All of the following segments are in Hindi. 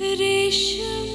रेशम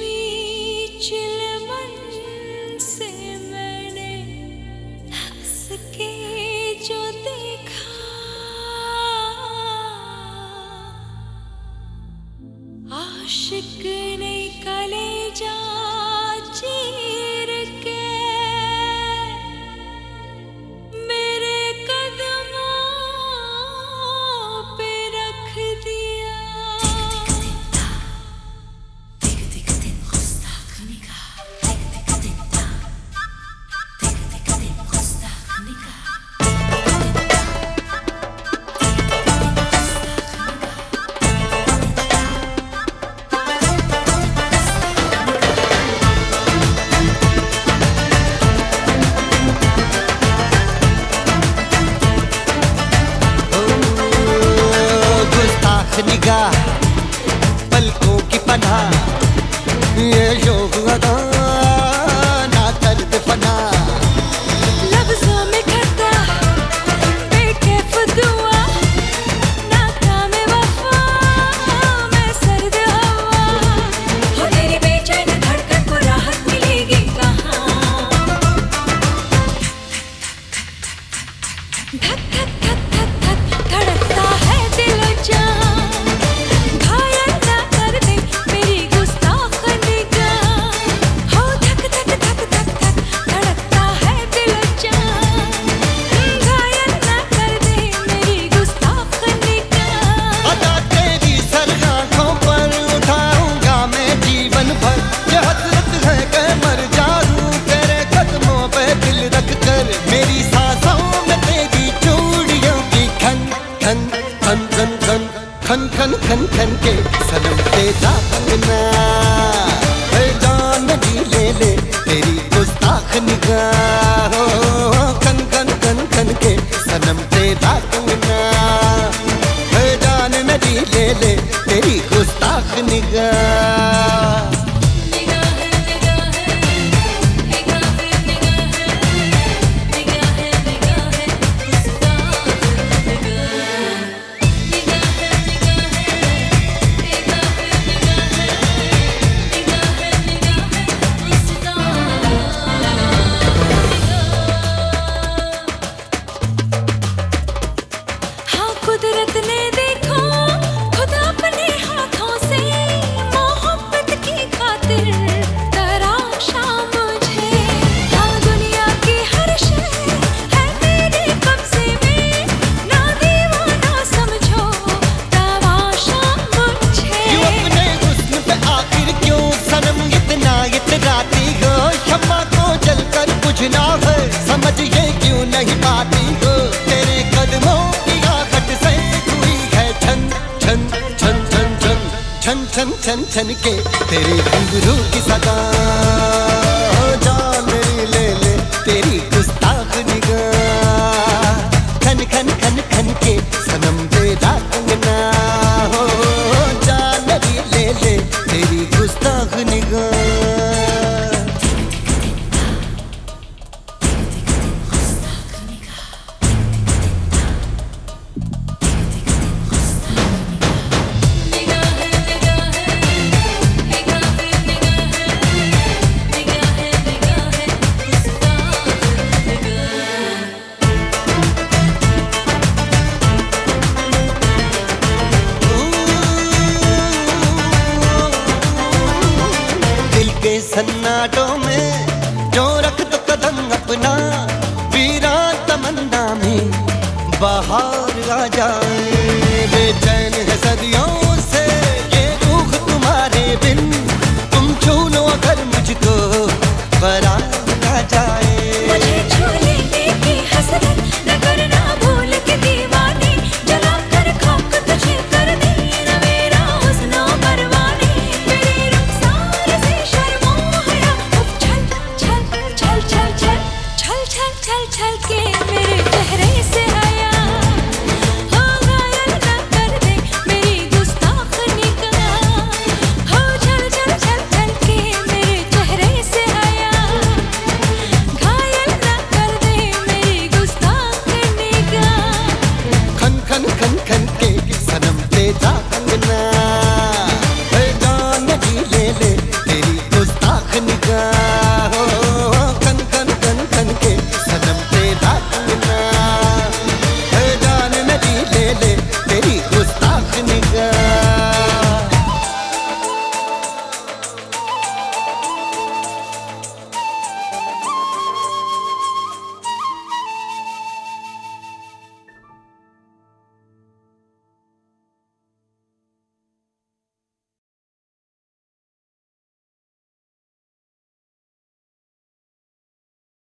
っ खन खन खन के सनम से जान की ले ले, तेरी गुस्ताख निगाह। खन खन खन खन के सनम से अपना जान भी ले ले, तेरी गुस्ताख निगाह। समझ क्यों नहीं पाती तेरे कदमों है छन छन छन छन छन छन छन छन छन के तेरे घुंघरू की सदा। सन्नाटों में जो रख तो कदम अपना वीरा तमन्ना में बाहर आ जाए।